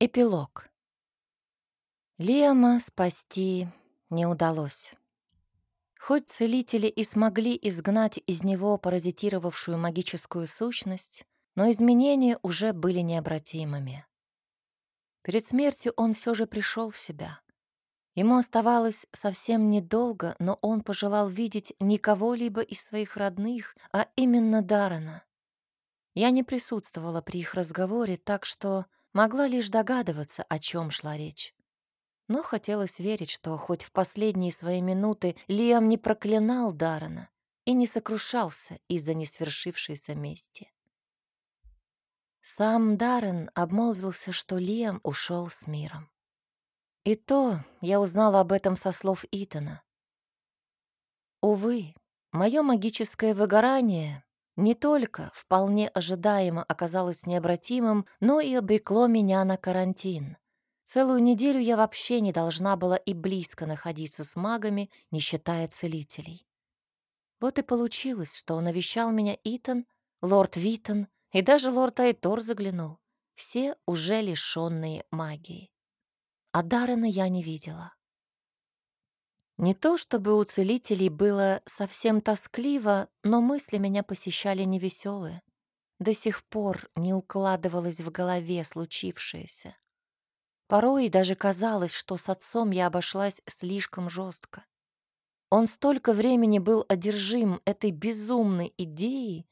Эпилог. Лема спасти не удалось. Хоть целители и смогли изгнать из него паразитировавшую магическую сущность, но изменения уже были необратимыми. Перед смертью он все же пришел в себя. Ему оставалось совсем недолго, но он пожелал видеть не кого-либо из своих родных, а именно Дарана. Я не присутствовала при их разговоре, так что могла лишь догадываться, о чем шла речь. Но хотелось верить, что хоть в последние свои минуты Лиам не проклинал Дарана и не сокрушался из-за несвершившейся мести. Сам Даррен обмолвился, что Лиам ушел с миром. И то я узнала об этом со слов Итана. Увы, мое магическое выгорание не только вполне ожидаемо оказалось необратимым, но и обрекло меня на карантин. Целую неделю я вообще не должна была и близко находиться с магами, не считая целителей. Вот и получилось, что навещал меня Итан, лорд Витон и даже лорд Айтор заглянул. Все уже лишенные магии. А Даррена я не видела. Не то чтобы у целителей было совсем тоскливо, но мысли меня посещали невеселые. До сих пор не укладывалось в голове случившееся. Порой даже казалось, что с отцом я обошлась слишком жестко. Он столько времени был одержим этой безумной идеей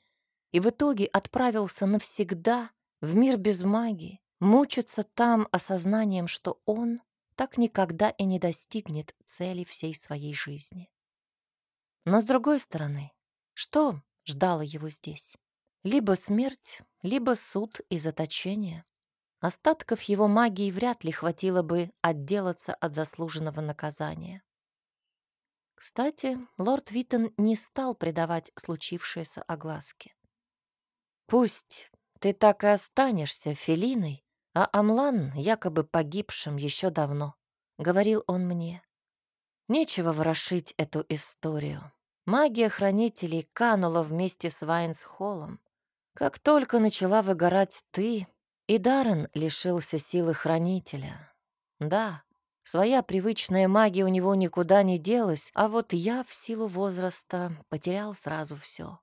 и в итоге отправился навсегда в мир без магии, мучиться там осознанием, что он так никогда и не достигнет цели всей своей жизни. Но с другой стороны, что ждало его здесь? Либо смерть, либо суд и заточение. Остатков его магии вряд ли хватило бы отделаться от заслуженного наказания. Кстати, лорд Виттон не стал придавать случившееся огласке. «Пусть ты так и останешься Фелиной, а Амлан якобы погибшим еще давно, — говорил он мне. Нечего ворошить эту историю. Магия хранителей канула вместе с Вайнсхоллом. Как только начала выгорать ты, и Даррен лишился силы хранителя. Да, своя привычная магия у него никуда не делась, а вот я в силу возраста потерял сразу все.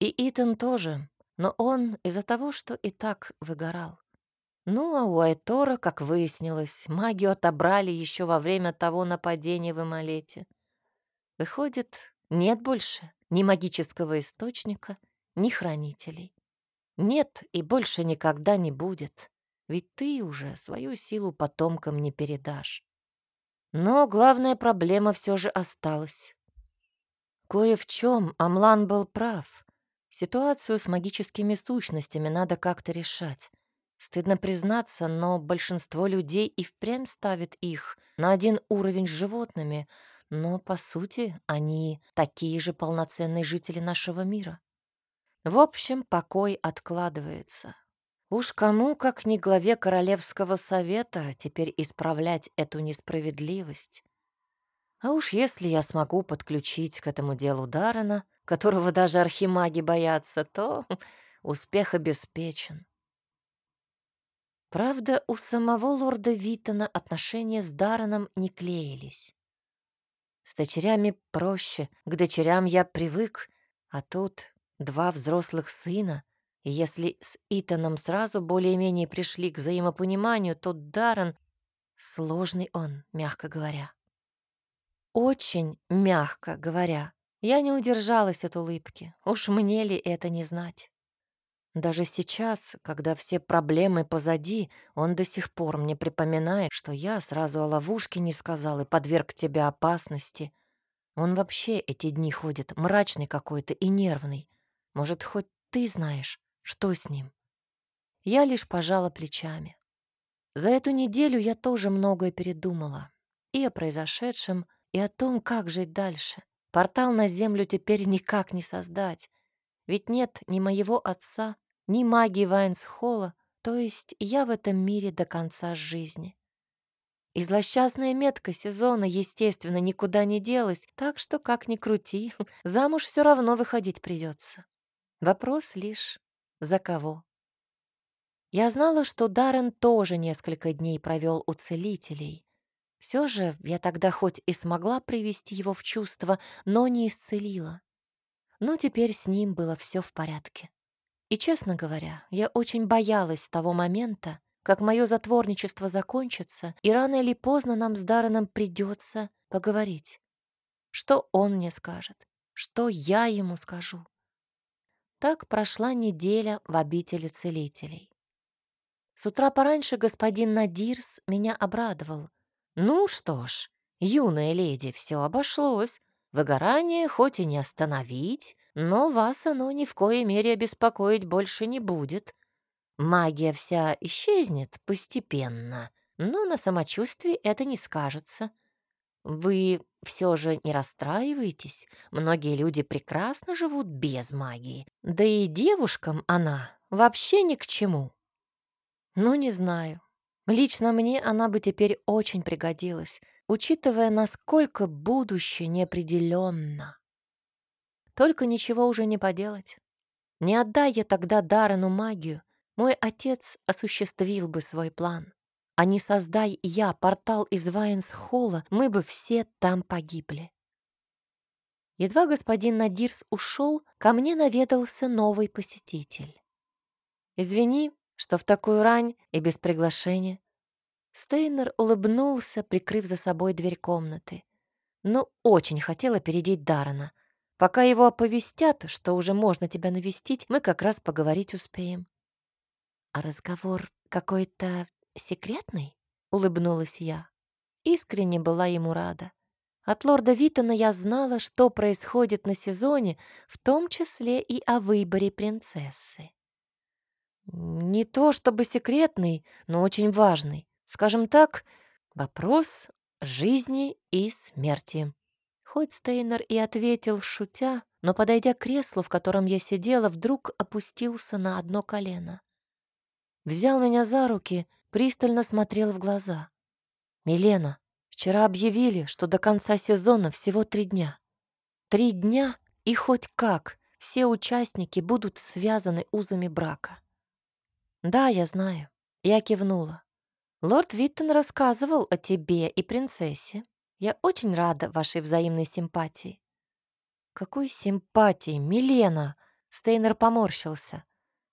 И Итан тоже, но он из-за того, что и так выгорал. Ну, а у Айтора, как выяснилось, магию отобрали еще во время того нападения в Эмалете. Выходит, нет больше ни магического источника, ни хранителей. Нет и больше никогда не будет, ведь ты уже свою силу потомкам не передашь. Но главная проблема все же осталась. Кое в чем Амлан был прав. Ситуацию с магическими сущностями надо как-то решать. Стыдно признаться, но большинство людей и впрямь ставит их на один уровень с животными, но, по сути, они такие же полноценные жители нашего мира. В общем, покой откладывается. Уж кому, как не главе Королевского совета, теперь исправлять эту несправедливость. А уж если я смогу подключить к этому делу Даррена, которого даже архимаги боятся, то успех обеспечен. Правда, у самого лорда Витона отношения с Дараном не клеились. С дочерями проще, к дочерям я привык, а тут два взрослых сына, и если с Итаном сразу более-менее пришли к взаимопониманию, то Даррен сложный он, мягко говоря. Очень мягко говоря. Я не удержалась от улыбки. Уж мне ли это не знать? Даже сейчас, когда все проблемы позади, он до сих пор мне припоминает, что я сразу о ловушке не сказал и подверг тебя опасности. Он вообще эти дни ходит мрачный какой-то и нервный. Может, хоть ты знаешь, что с ним? Я лишь пожала плечами. За эту неделю я тоже многое передумала. И о произошедшем, и о том, как жить дальше. Портал на Землю теперь никак не создать. Ведь нет ни моего отца, ни магии Вайнсхолла, то есть я в этом мире до конца жизни. И злосчастная метка сезона, естественно, никуда не делась, так что, как ни крути, замуж все равно выходить придется. Вопрос лишь, за кого? Я знала, что Даррен тоже несколько дней провел у целителей. Все же я тогда хоть и смогла привести его в чувство, но не исцелила. Но теперь с ним было все в порядке. И, честно говоря, я очень боялась того момента, как мое затворничество закончится, и рано или поздно нам с Дарреном придется поговорить. Что он мне скажет? Что я ему скажу? Так прошла неделя в обители целителей. С утра пораньше господин Надирс меня обрадовал. «Ну что ж, юная леди, все обошлось. Выгорание хоть и не остановить, но вас оно ни в коей мере беспокоить больше не будет. Магия вся исчезнет постепенно, но на самочувствии это не скажется. Вы все же не расстраиваетесь? Многие люди прекрасно живут без магии. Да и девушкам она вообще ни к чему. Ну, не знаю. Лично мне она бы теперь очень пригодилась, учитывая, насколько будущее неопределенно. Только ничего уже не поделать. Не отдай я тогда Даррену магию, мой отец осуществил бы свой план. А не создай я портал из Вайнс-Холла, мы бы все там погибли. Едва господин Надирс ушел, ко мне наведался новый посетитель. «Извини, что в такую рань и без приглашения». Стейнер улыбнулся, прикрыв за собой дверь комнаты. Но очень хотел опередить Дарана. Пока его оповестят, что уже можно тебя навестить, мы как раз поговорить успеем. А разговор какой-то секретный?» — улыбнулась я. Искренне была ему рада. От лорда Витона я знала, что происходит на сезоне, в том числе и о выборе принцессы. Не то чтобы секретный, но очень важный. Скажем так, вопрос жизни и смерти. Хоть Стейнер и ответил, шутя, но, подойдя к креслу, в котором я сидела, вдруг опустился на одно колено. Взял меня за руки — пристально смотрел в глаза. «Милена, вчера объявили, что до конца сезона всего три дня. Три дня, и хоть как, все участники будут связаны узами брака». «Да, я знаю». Я кивнула. «Лорд Виттон рассказывал о тебе и принцессе. Я очень рада вашей взаимной симпатии». «Какой симпатии, Милена?» Стейнер поморщился.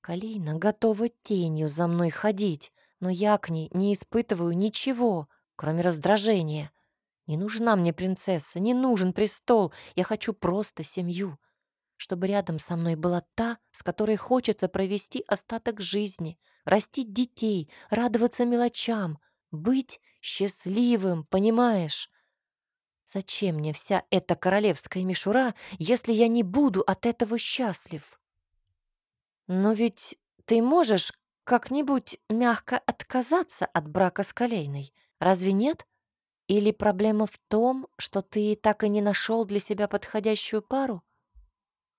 «Калина готова тенью за мной ходить но я к ней не испытываю ничего, кроме раздражения. Не нужна мне принцесса, не нужен престол, я хочу просто семью, чтобы рядом со мной была та, с которой хочется провести остаток жизни, растить детей, радоваться мелочам, быть счастливым, понимаешь? Зачем мне вся эта королевская мишура, если я не буду от этого счастлив? Но ведь ты можешь как-нибудь мягко отказаться от брака с Колейной. Разве нет? Или проблема в том, что ты так и не нашел для себя подходящую пару?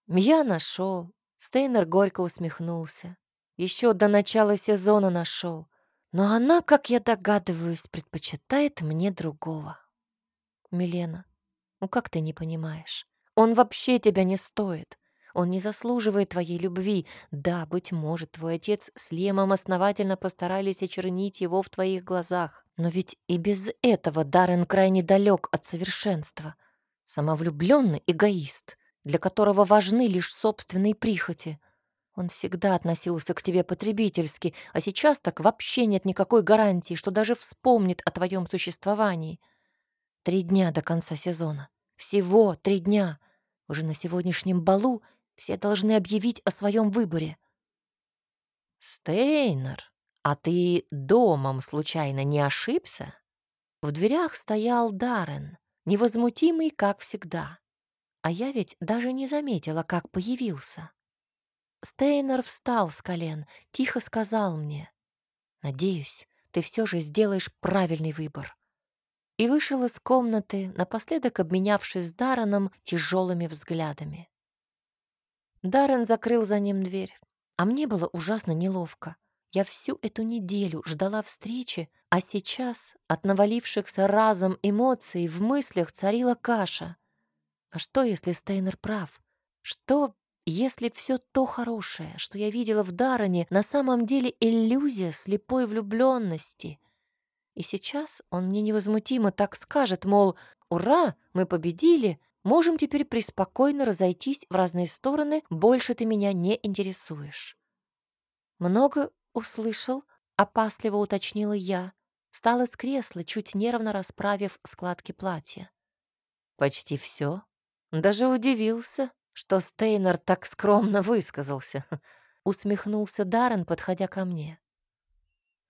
Я нашел. Стейнер горько усмехнулся. Еще до начала сезона нашел. Но она, как я догадываюсь, предпочитает мне другого. Милена, ну как ты не понимаешь? Он вообще тебя не стоит. Он не заслуживает твоей любви. Да, быть может, твой отец с Лемом основательно постарались очернить его в твоих глазах. Но ведь и без этого Даррен крайне далек от совершенства. Самовлюбленный эгоист, для которого важны лишь собственные прихоти. Он всегда относился к тебе потребительски, а сейчас так вообще нет никакой гарантии, что даже вспомнит о твоем существовании. Три дня до конца сезона. Всего три дня. Уже на сегодняшнем балу все должны объявить о своем выборе. «Стейнер, а ты домом случайно не ошибся?» В дверях стоял Даррен, невозмутимый, как всегда. А я ведь даже не заметила, как появился. Стейнер встал с колен, тихо сказал мне, «Надеюсь, ты все же сделаешь правильный выбор». И вышел из комнаты, напоследок обменявшись с Дарреном тяжелыми взглядами. Даррен закрыл за ним дверь, а мне было ужасно неловко. Я всю эту неделю ждала встречи, а сейчас от навалившихся разом эмоций в мыслях царила каша. А что, если Стейнер прав? Что, если все то хорошее, что я видела в Даране, на самом деле иллюзия слепой влюбленности? И сейчас он мне невозмутимо так скажет, мол, «Ура, мы победили, можем теперь преспокойно разойтись в разные стороны, больше ты меня не интересуешь». Много услышал, опасливо уточнила я, встала с кресла, чуть нервно расправив складки платья. Почти все. Даже удивился, что Стейнер так скромно высказался. Усмехнулся Даррен, подходя ко мне.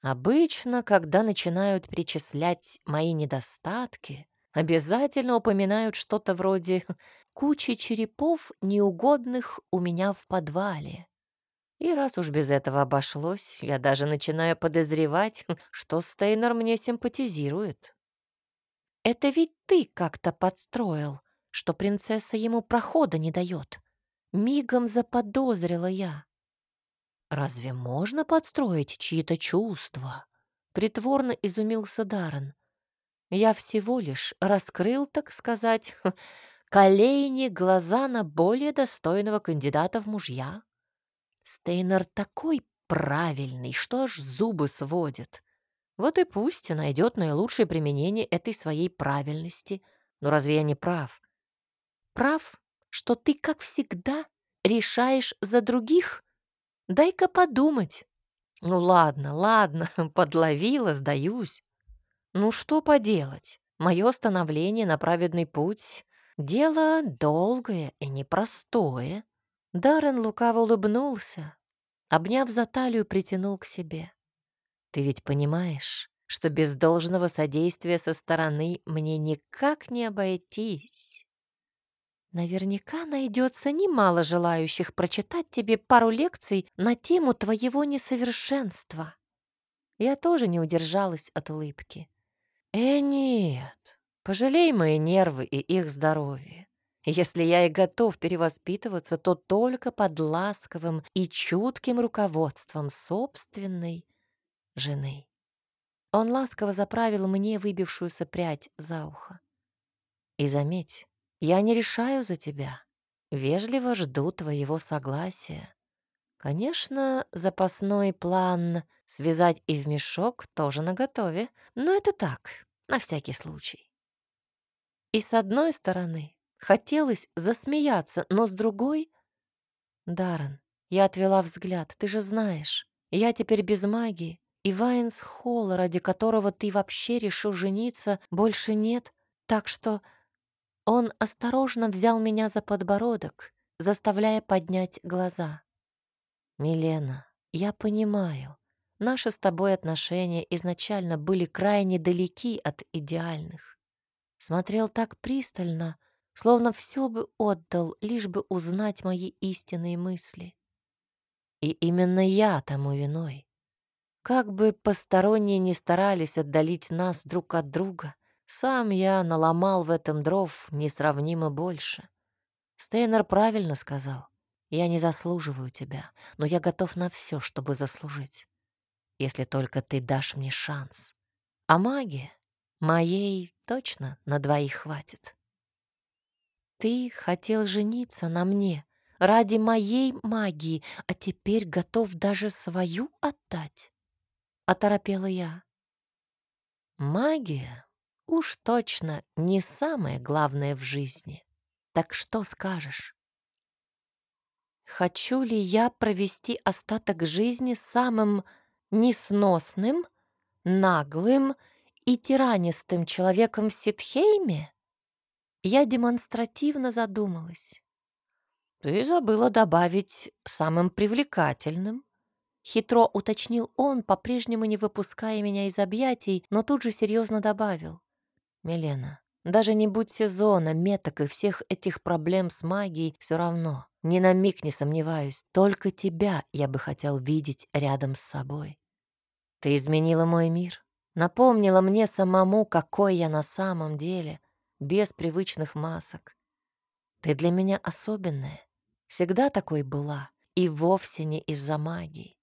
Обычно, когда начинают перечислять мои недостатки, обязательно упоминают что-то вроде «кучи черепов, неугодных у меня в подвале». И раз уж без этого обошлось, я даже начинаю подозревать, что Стейнер мне симпатизирует. «Это ведь ты как-то подстроил», что принцесса ему прохода не дает. Мигом заподозрила я. «Разве можно подстроить чьи-то чувства?» Притворно изумился Даррен. «Я всего лишь раскрыл, так сказать, колени глаза на более достойного кандидата в мужья. Стейнер такой правильный, что аж зубы сводит. Вот и пусть найдет наилучшее применение этой своей правильности. Но разве я не прав? Прав, что ты, как всегда, решаешь за других? Дай-ка подумать. Ну ладно, ладно, подловила, сдаюсь. Ну что поделать? Мое становление на праведный путь — дело долгое и непростое. Даррен лукаво улыбнулся, обняв за талию, притянул к себе. Ты ведь понимаешь, что без должного содействия со стороны мне никак не обойтись. Наверняка найдется немало желающих прочитать тебе пару лекций на тему твоего несовершенства. Я тоже не удержалась от улыбки. Э, нет, пожалей мои нервы и их здоровье. Если я и готов перевоспитываться, то только под ласковым и чутким руководством собственной жены. Он ласково заправил мне выбившуюся прядь за ухо. И заметь, я не решаю за тебя. Вежливо жду твоего согласия. Конечно, запасной план связать и в мешок тоже наготове, но это так, на всякий случай. И с одной стороны, хотелось засмеяться, но с другой... Даррен, я отвела взгляд, ты же знаешь, я теперь без магии, и Вайнс Холла, ради которого ты вообще решил жениться, больше нет, так что он осторожно взял меня за подбородок, заставляя поднять глаза. «Милена, я понимаю, наши с тобой отношения изначально были крайне далеки от идеальных. Смотрел так пристально, словно все бы отдал, лишь бы узнать мои истинные мысли. И именно я тому виной. Как бы посторонние не старались отдалить нас друг от друга, сам я наломал в этом дров несравнимо больше. Стейнер правильно сказал. Я не заслуживаю тебя, но я готов на все, чтобы заслужить. Если только ты дашь мне шанс. А магия? Моей точно на двоих хватит. Ты хотел жениться на мне ради моей магии, а теперь готов даже свою отдать? Оторопела я. Магия уж точно не самое главное в жизни. Так что скажешь? Хочу ли я провести остаток жизни самым несносным, наглым и тиранистым человеком в Ситхейме? Я демонстративно задумалась. Ты забыла добавить самым привлекательным. Хитро уточнил он, по-прежнему не выпуская меня из объятий, но тут же серьезно добавил. Милена, даже не будь сезона, меток и всех этих проблем с магией, все равно. Ни на миг не сомневаюсь, только тебя я бы хотел видеть рядом с собой. Ты изменила мой мир, напомнила мне самому, какой я на самом деле, без привычных масок. Ты для меня особенная, всегда такой была, и вовсе не из-за магии.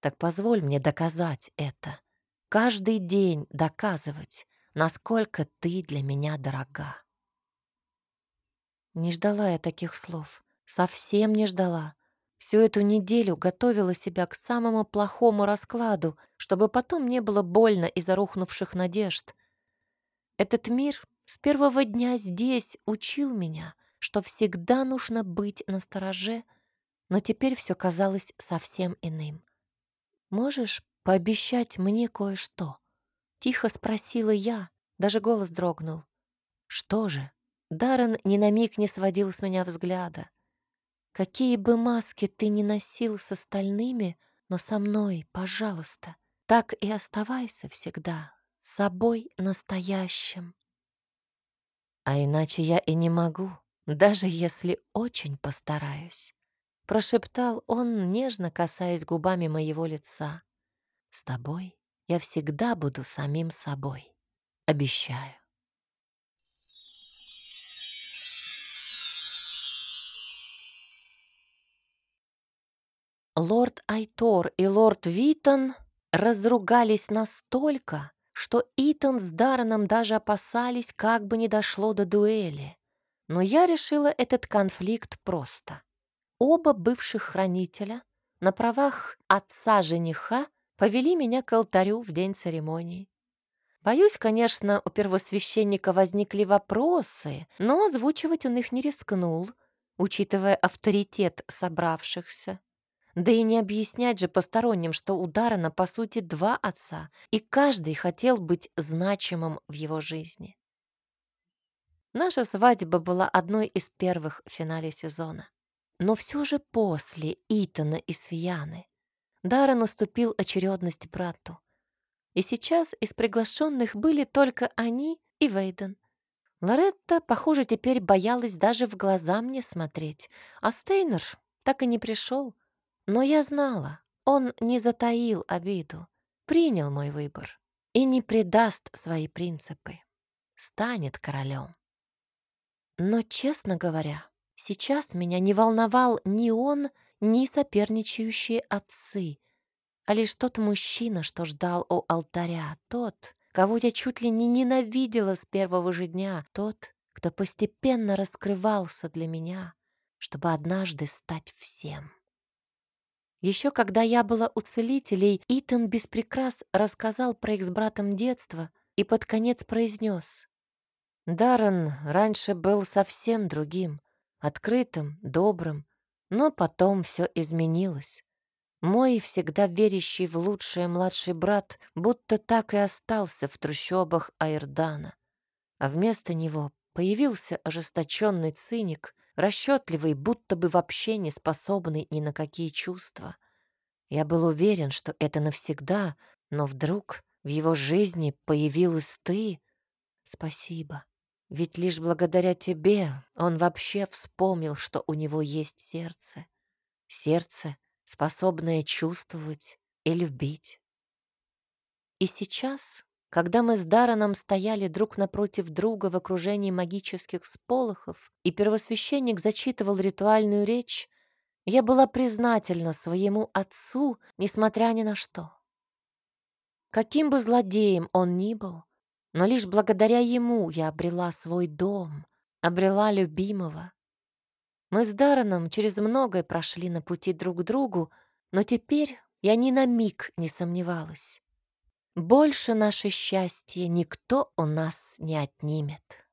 Так позволь мне доказать это. Каждый день доказывать, насколько ты для меня дорога. Не ждала я таких слов. Совсем не ждала. Всю эту неделю готовила себя к самому плохому раскладу, чтобы потом не было больно из-за рухнувших надежд. Этот мир с первого дня здесь учил меня, что всегда нужно быть настороже, но теперь все казалось совсем иным. «Можешь пообещать мне кое-что?» — тихо спросила я, даже голос дрогнул. «Что же?» Даррен ни на миг не сводил с меня взгляда. Какие бы маски ты ни носил с остальными, но со мной, пожалуйста, так и оставайся всегда собой настоящим. А иначе я и не могу, даже если очень постараюсь, прошептал он, нежно касаясь губами моего лица. С тобой я всегда буду самим собой, обещаю. Лорд Айтор и лорд Витон разругались настолько, что Итан с Дарреном даже опасались, как бы не дошло до дуэли. Но я решила этот конфликт просто. Оба бывших хранителя на правах отца-жениха повели меня к алтарю в день церемонии. Боюсь, конечно, у первосвященника возникли вопросы, но озвучивать он их не рискнул, учитывая авторитет собравшихся. Да и не объяснять же посторонним, что у Даррена, по сути, два отца, и каждый хотел быть значимым в его жизни. Наша свадьба была одной из первых в финале сезона. Но все же после Итана и Свияны Даррен уступил очередность брату. И сейчас из приглашенных были только они и Вейден. Лоретта, похоже, теперь боялась даже в глаза мне смотреть, а Стейнер так и не пришел. Но я знала, он не затаил обиду, принял мой выбор и не предаст свои принципы, станет королем. Но, честно говоря, сейчас меня не волновал ни он, ни соперничающие отцы, а лишь тот мужчина, что ждал у алтаря, тот, кого я чуть ли не ненавидела с первого же дня, тот, кто постепенно раскрывался для меня, чтобы однажды стать всем. Еще когда я была у целителей, Итан без рассказал про их с братом детство и под конец произнес. Даррен раньше был совсем другим, открытым, добрым, но потом все изменилось. Мой всегда верящий в лучшее младший брат будто так и остался в трущобах Айрдана, а вместо него появился ожесточенный циник, расчетливый, будто бы вообще не способный ни на какие чувства. Я был уверен, что это навсегда, но вдруг в его жизни появилась ты. Спасибо. Ведь лишь благодаря тебе он вообще вспомнил, что у него есть сердце. Сердце, способное чувствовать и любить. И сейчас когда мы с Дараном стояли друг напротив друга в окружении магических сполохов, и первосвященник зачитывал ритуальную речь, я была признательна своему отцу, несмотря ни на что. Каким бы злодеем он ни был, но лишь благодаря ему я обрела свой дом, обрела любимого. Мы с Дараном через многое прошли на пути друг к другу, но теперь я ни на миг не сомневалась. Больше наше счастье никто у нас не отнимет.